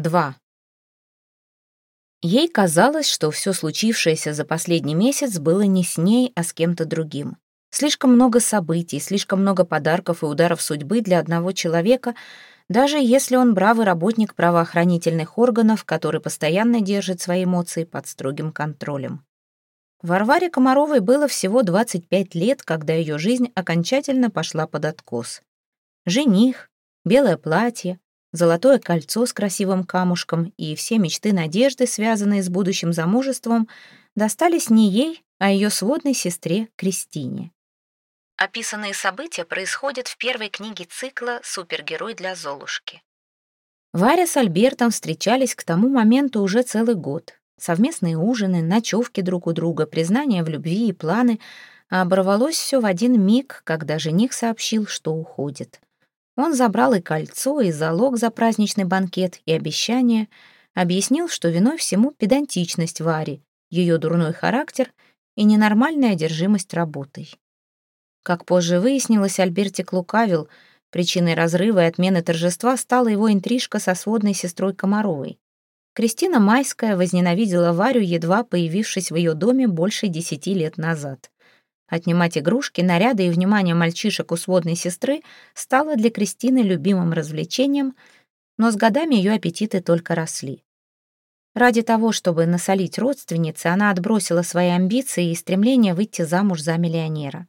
2. Ей казалось, что все случившееся за последний месяц было не с ней, а с кем-то другим. Слишком много событий, слишком много подарков и ударов судьбы для одного человека, даже если он бравый работник правоохранительных органов, который постоянно держит свои эмоции под строгим контролем. Варваре Комаровой было всего 25 лет, когда ее жизнь окончательно пошла под откос. Жених, белое платье, золотое кольцо с красивым камушком и все мечты надежды, связанные с будущим замужеством, достались не ей, а ее сводной сестре Кристине. Описанные события происходят в первой книге цикла «Супергерой для Золушки». Варя с Альбертом встречались к тому моменту уже целый год. Совместные ужины, ночевки друг у друга, признания в любви и планы. А оборвалось все в один миг, когда жених сообщил, что уходит. Он забрал и кольцо, и залог за праздничный банкет, и обещание. Объяснил, что виной всему педантичность Вари, ее дурной характер и ненормальная одержимость работой. Как позже выяснилось, Альбертик лукавил. Причиной разрыва и отмены торжества стала его интрижка со сводной сестрой Комаровой. Кристина Майская возненавидела Варю, едва появившись в ее доме больше десяти лет назад. Отнимать игрушки, наряды и внимание мальчишек у сводной сестры стало для Кристины любимым развлечением, но с годами ее аппетиты только росли. Ради того, чтобы насолить родственнице, она отбросила свои амбиции и стремление выйти замуж за миллионера.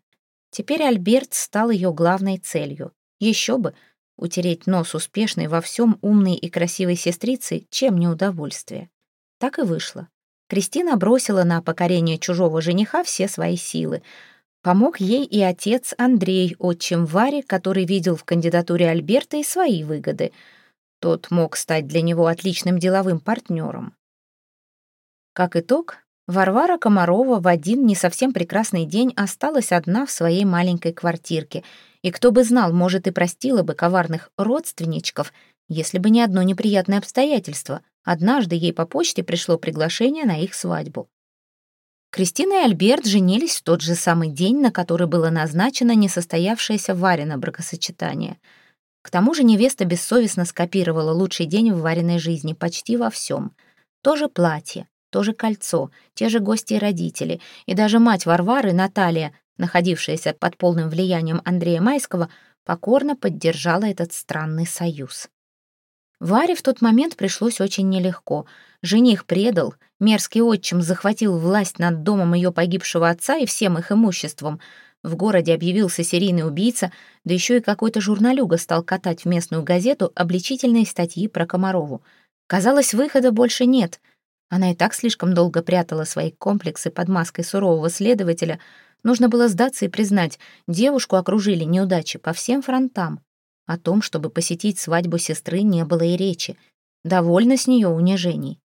Теперь Альберт стал ее главной целью. Еще бы, утереть нос успешной во всем умной и красивой сестрицы, чем не удовольствие. Так и вышло. Кристина бросила на покорение чужого жениха все свои силы. Помог ей и отец Андрей, отчим Варе, который видел в кандидатуре Альберта и свои выгоды. Тот мог стать для него отличным деловым партнером. Как итог, Варвара Комарова в один не совсем прекрасный день осталась одна в своей маленькой квартирке, и кто бы знал, может, и простила бы коварных родственничков, если бы не одно неприятное обстоятельство. Однажды ей по почте пришло приглашение на их свадьбу. Кристина и Альберт женились в тот же самый день, на который было назначено несостоявшееся Варина бракосочетание. К тому же невеста бессовестно скопировала лучший день в Вариной жизни почти во всем. То же платье, то же кольцо, те же гости и родители, и даже мать Варвары, Наталья, находившаяся под полным влиянием Андрея Майского, покорно поддержала этот странный союз. Варе в тот момент пришлось очень нелегко. Жених предал, мерзкий отчим захватил власть над домом ее погибшего отца и всем их имуществом. В городе объявился серийный убийца, да еще и какой-то журналюга стал катать в местную газету обличительные статьи про Комарову. Казалось, выхода больше нет — она и так слишком долго прятала свои комплексы под маской сурового следователя. Нужно было сдаться и признать, девушку окружили неудачи по всем фронтам. О том, чтобы посетить свадьбу сестры, не было и речи. Довольно с нее унижений.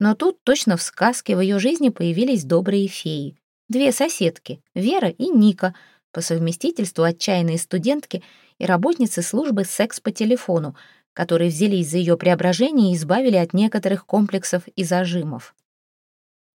Но тут, точно в сказке, в ее жизни появились добрые феи. Две соседки, Вера и Ника, по совместительству отчаянные студентки и работницы службы секс по телефону, которые взялись за ее преображение и избавили от некоторых комплексов и зажимов.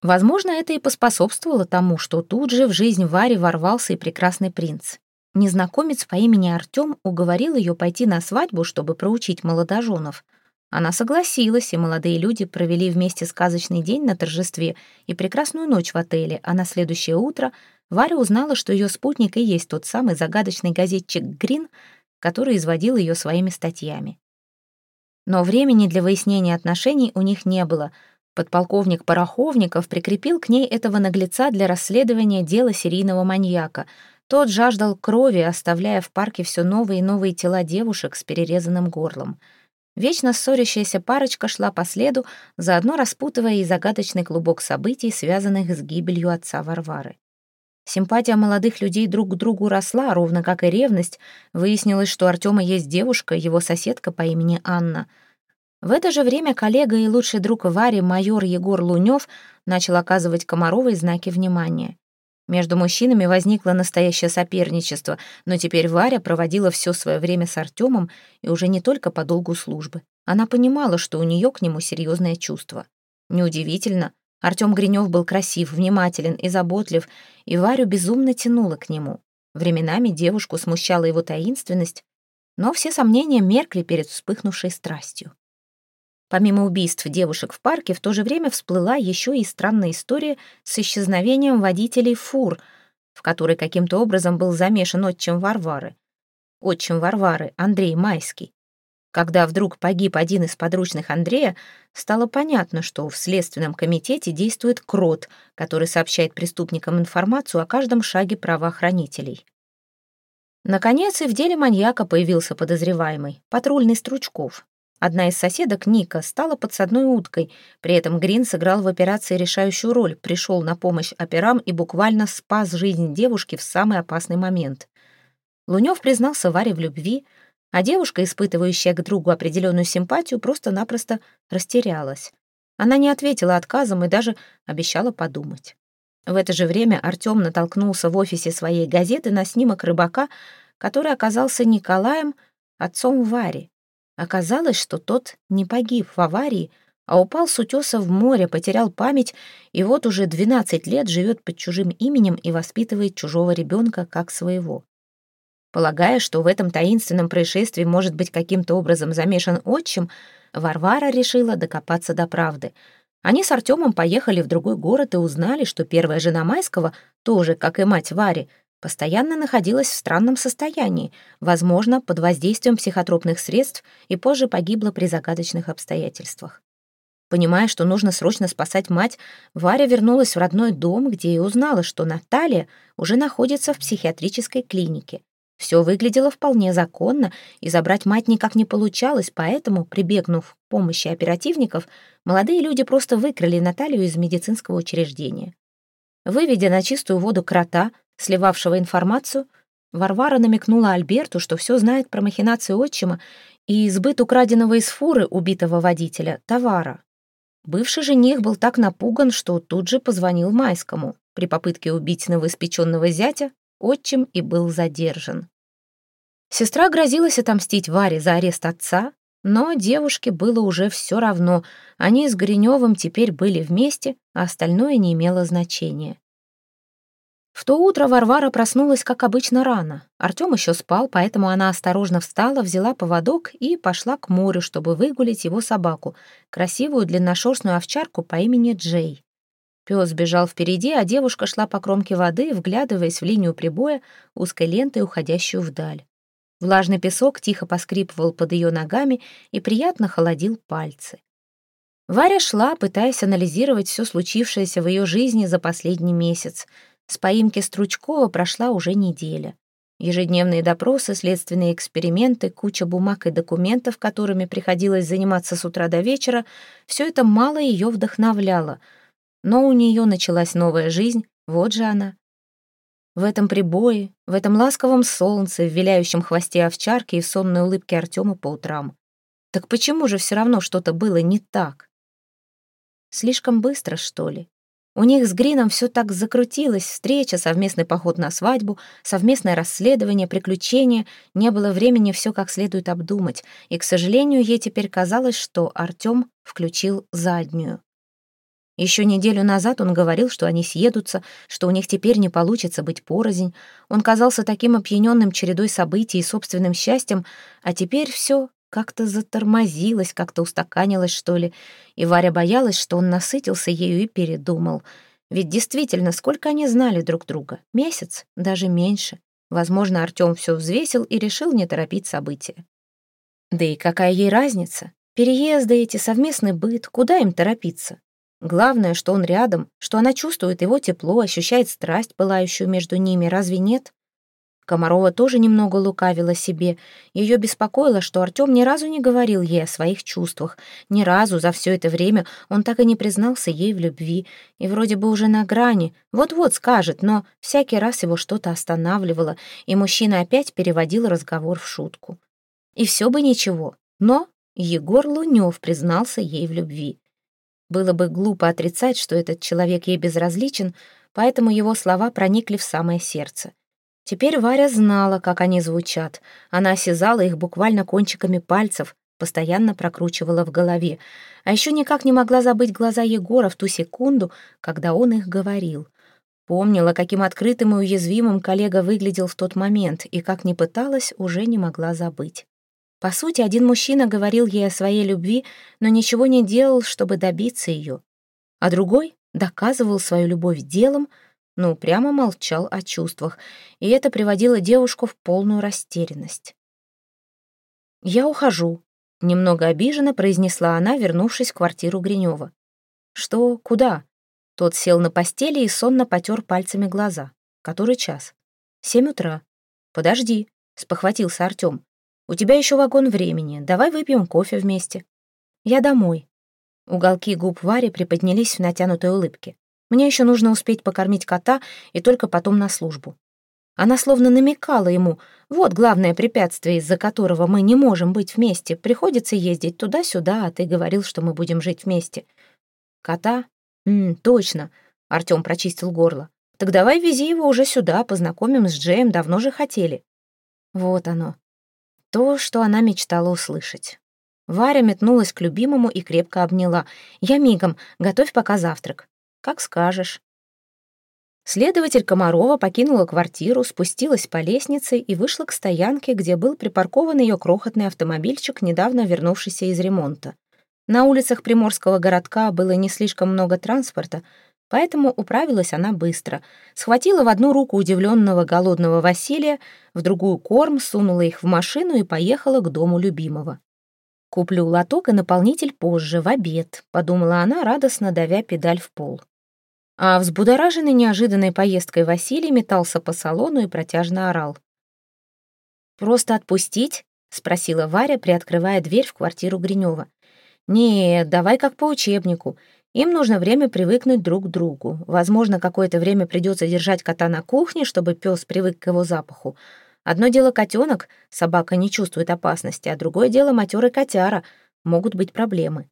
Возможно, это и поспособствовало тому, что тут же в жизнь Вари ворвался и прекрасный принц. Незнакомец по имени Артем уговорил ее пойти на свадьбу, чтобы проучить молодоженов. Она согласилась, и молодые люди провели вместе сказочный день на торжестве и прекрасную ночь в отеле, а на следующее утро Варя узнала, что ее спутник и есть тот самый загадочный газетчик Грин, который изводил ее своими статьями. Но времени для выяснения отношений у них не было. Подполковник Пороховников прикрепил к ней этого наглеца для расследования дела серийного маньяка. Тот жаждал крови, оставляя в парке все новые и новые тела девушек с перерезанным горлом. Вечно ссорящаяся парочка шла по следу, заодно распутывая и загадочный клубок событий, связанных с гибелью отца Варвары. Симпатия молодых людей друг к другу росла, ровно как и ревность. Выяснилось, что Артема есть девушка, его соседка по имени Анна. В это же время коллега и лучший друг Вари, майор Егор Лунёв, начал оказывать Комаровой знаки внимания. Между мужчинами возникло настоящее соперничество, но теперь Варя проводила все свое время с Артемом и уже не только по долгу службы. Она понимала, что у нее к нему серьезное чувство. Неудивительно, Артем Гринев был красив, внимателен и заботлив, и Варю безумно тянуло к нему. Временами девушку смущала его таинственность, но все сомнения меркли перед вспыхнувшей страстью. Помимо убийств девушек в парке, в то же время всплыла еще и странная история с исчезновением водителей фур, в которой каким-то образом был замешан отчим Варвары. Отчим Варвары, Андрей Майский. Когда вдруг погиб один из подручных Андрея, стало понятно, что в Следственном комитете действует крот, который сообщает преступникам информацию о каждом шаге правоохранителей. Наконец, и в деле маньяка появился подозреваемый, патрульный Стручков. Одна из соседок, Ника, стала подсадной уткой, при этом Грин сыграл в операции решающую роль, пришел на помощь операм и буквально спас жизнь девушки в самый опасный момент. Лунёв признался Варе в любви, а девушка, испытывающая к другу определенную симпатию, просто-напросто растерялась. Она не ответила отказом и даже обещала подумать. В это же время Артём натолкнулся в офисе своей газеты на снимок рыбака, который оказался Николаем, отцом Вари. Оказалось, что тот не погиб в аварии, а упал с утеса в море, потерял память и вот уже 12 лет живет под чужим именем и воспитывает чужого ребенка как своего. Полагая, что в этом таинственном происшествии может быть каким-то образом замешан отчим, Варвара решила докопаться до правды — они с Артемом поехали в другой город и узнали, что первая жена Майского, тоже, как и мать Вари, постоянно находилась в странном состоянии, возможно, под воздействием психотропных средств и позже погибла при загадочных обстоятельствах. Понимая, что нужно срочно спасать мать, Варя вернулась в родной дом, где и узнала, что Наталья уже находится в психиатрической клинике. Все выглядело вполне законно, и забрать мать никак не получалось, поэтому, прибегнув к помощи оперативников, молодые люди просто выкрали Наталью из медицинского учреждения. Выведя на чистую воду крота, сливавшего информацию, Варвара намекнула Альберту, что все знает про махинации отчима и избыт украденного из фуры убитого водителя товара. Бывший жених был так напуган, что тут же позвонил Майскому. При попытке убить новоиспеченного зятя отчим и был задержан. Сестра грозилась отомстить Варе за арест отца, но девушке было уже все равно. Они с Гриневым теперь были вместе, а остальное не имело значения. В то утро Варвара проснулась, как обычно, рано. Артем еще спал, поэтому она осторожно встала, взяла поводок и пошла к морю, чтобы выгулить его собаку, красивую длинношерстную овчарку по имени Джей. Пес бежал впереди, а девушка шла по кромке воды, вглядываясь в линию прибоя, узкой лентой, уходящую вдаль. Влажный песок тихо поскрипывал под ее ногами и приятно холодил пальцы. Варя шла, пытаясь анализировать все случившееся в ее жизни за последний месяц. С поимки Стручкова прошла уже неделя. Ежедневные допросы, следственные эксперименты, куча бумаг и документов, которыми приходилось заниматься с утра до вечера, все это мало ее вдохновляло. Но у нее началась новая жизнь, вот же она, в этом прибое, в этом ласковом солнце, в виляющем хвосте овчарки и в сонной улыбке Артема по утрам. Так почему же все равно что-то было не так? Слишком быстро, что ли? У них с Грином все так закрутилось, встреча, совместный поход на свадьбу, совместное расследование, приключения. Не было времени все как следует обдумать, и, к сожалению, ей теперь казалось, что Артем включил заднюю. Еще неделю назад он говорил, что они съедутся, что у них теперь не получится быть порознь. Он казался таким опьяненным чередой событий и собственным счастьем, а теперь все как-то затормозилось, как-то устаканилось, что ли. И Варя боялась, что он насытился ею и передумал. Ведь действительно, сколько они знали друг друга? Месяц? Даже меньше. Возможно, Артем все взвесил и решил не торопить события. Да и какая ей разница? Переезды эти, совместный быт, куда им торопиться? Главное, что он рядом, что она чувствует его тепло, ощущает страсть, пылающую между ними, разве нет? Комарова тоже немного лукавила себе. Ее беспокоило, что Артем ни разу не говорил ей о своих чувствах. Ни разу за все это время он так и не признался ей в любви. И вроде бы уже на грани. Вот-вот скажет, но всякий раз его что-то останавливало, и мужчина опять переводил разговор в шутку. И все бы ничего. Но Егор Лунев признался ей в любви. Было бы глупо отрицать, что этот человек ей безразличен, поэтому его слова проникли в самое сердце. Теперь Варя знала, как они звучат. Она осязала их буквально кончиками пальцев, постоянно прокручивала в голове. А еще никак не могла забыть глаза Егора в ту секунду, когда он их говорил. Помнила, каким открытым и уязвимым коллега выглядел в тот момент, и как не пыталась, уже не могла забыть. По сути, один мужчина говорил ей о своей любви, но ничего не делал, чтобы добиться ее, а другой доказывал свою любовь делом, но прямо молчал о чувствах, и это приводило девушку в полную растерянность. «Я ухожу», — немного обиженно произнесла она, вернувшись в квартиру Гринева. «Что? Куда?» Тот сел на постели и сонно потер пальцами глаза. «Который час?» «Семь утра». «Подожди», — спохватился Артем. «У тебя еще вагон времени. Давай выпьем кофе вместе». «Я домой». Уголки губ Вари приподнялись в натянутой улыбке. Мне еще нужно успеть покормить кота и только потом на службу. Она словно намекала ему, вот главное препятствие, из-за которого мы не можем быть вместе. Приходится ездить туда-сюда, а ты говорил, что мы будем жить вместе. Кота? М, точно. Артем прочистил горло. Так давай вези его уже сюда, познакомим с Джеем, давно же хотели. Вот оно. То, что она мечтала услышать. Варя метнулась к любимому и крепко обняла. «Я мигом, готовь пока завтрак». «Как скажешь». Следователь Комарова покинула квартиру, спустилась по лестнице и вышла к стоянке, где был припаркован ее крохотный автомобильчик, недавно вернувшийся из ремонта. На улицах приморского городка было не слишком много транспорта, поэтому управилась она быстро. Схватила в одну руку удивленного голодного Василия, в другую корм, сунула их в машину и поехала к дому любимого. «Куплю лоток и наполнитель позже, в обед», — подумала она, радостно давя педаль в пол. А взбудораженный неожиданной поездкой Василий метался по салону и протяжно орал. «Просто отпустить?» — спросила Варя, приоткрывая дверь в квартиру Гринева. «Нет, давай как по учебнику. Им нужно время привыкнуть друг к другу. Возможно, какое-то время придется держать кота на кухне, чтобы пес привык к его запаху. Одно дело котенок, собака не чувствует опасности, а другое дело матерый котяра. Могут быть проблемы.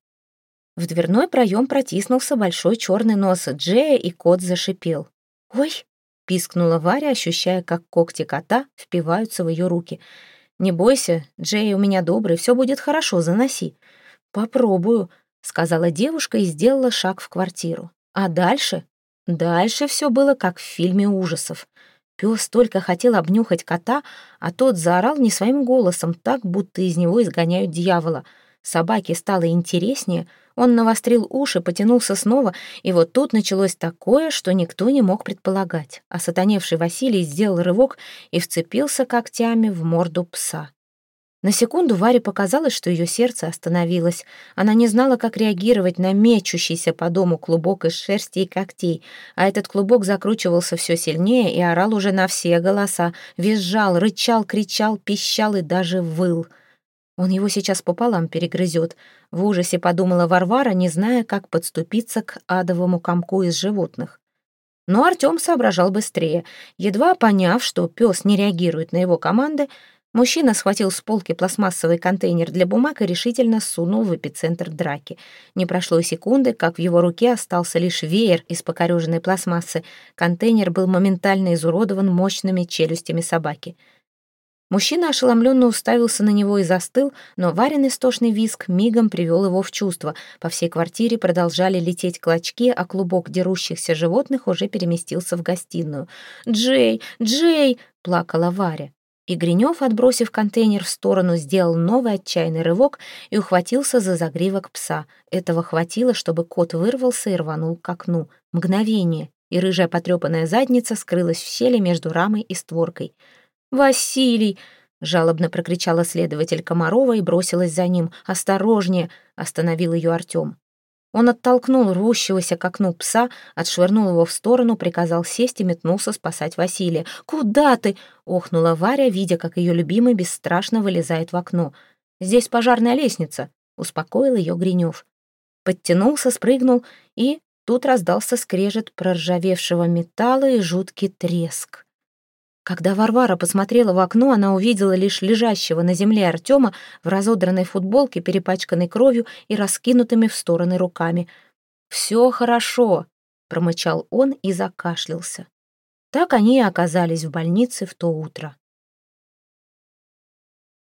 В дверной проем протиснулся большой черный нос Джея, и кот зашипел. «Ой!» — пискнула Варя, ощущая, как когти кота впиваются в ее руки. «Не бойся, Джей у меня добрый, все будет хорошо, заноси». «Попробую», — сказала девушка и сделала шаг в квартиру. А дальше? Дальше все было как в фильме ужасов. Пес только хотел обнюхать кота, а тот заорал не своим голосом, так, будто из него изгоняют дьявола. Собаке стало интереснее — он навострил уши, потянулся снова, и вот тут началось такое, что никто не мог предполагать. А сатаневший Василий сделал рывок и вцепился когтями в морду пса. На секунду Варе показалось, что ее сердце остановилось. Она не знала, как реагировать на мечущийся по дому клубок из шерсти и когтей, а этот клубок закручивался все сильнее и орал уже на все голоса, визжал, рычал, кричал, пищал и даже выл — он его сейчас пополам перегрызет. В ужасе подумала Варвара, не зная, как подступиться к адовому комку из животных. Но Артем соображал быстрее. Едва поняв, что пес не реагирует на его команды, мужчина схватил с полки пластмассовый контейнер для бумаг и решительно сунул в эпицентр драки. Не прошло и секунды, как в его руке остался лишь веер из покореженной пластмассы. Контейнер был моментально изуродован мощными челюстями собаки — Мужчина ошеломленно уставился на него и застыл, но Варин истошный виск мигом привел его в чувство. По всей квартире продолжали лететь клочки, а клубок дерущихся животных уже переместился в гостиную. «Джей! Джей!» — плакала Варя. И Гринёв, отбросив контейнер в сторону, сделал новый отчаянный рывок и ухватился за загривок пса. Этого хватило, чтобы кот вырвался и рванул к окну. Мгновение, и рыжая потрепанная задница скрылась в щели между рамой и створкой. «Василий!» — жалобно прокричала следователь Комарова и бросилась за ним. «Осторожнее!» — остановил ее Артем. Он оттолкнул рвущегося к окну пса, отшвырнул его в сторону, приказал сесть и метнулся спасать Василия. «Куда ты?» — охнула Варя, видя, как ее любимый бесстрашно вылезает в окно. «Здесь пожарная лестница», — успокоил ее Гринев. Подтянулся, спрыгнул, и тут раздался скрежет проржавевшего металла и жуткий треск. Когда Варвара посмотрела в окно, она увидела лишь лежащего на земле Артема в разодранной футболке, перепачканной кровью и раскинутыми в стороны руками. «Все хорошо», — промычал он и закашлялся. Так они и оказались в больнице в то утро.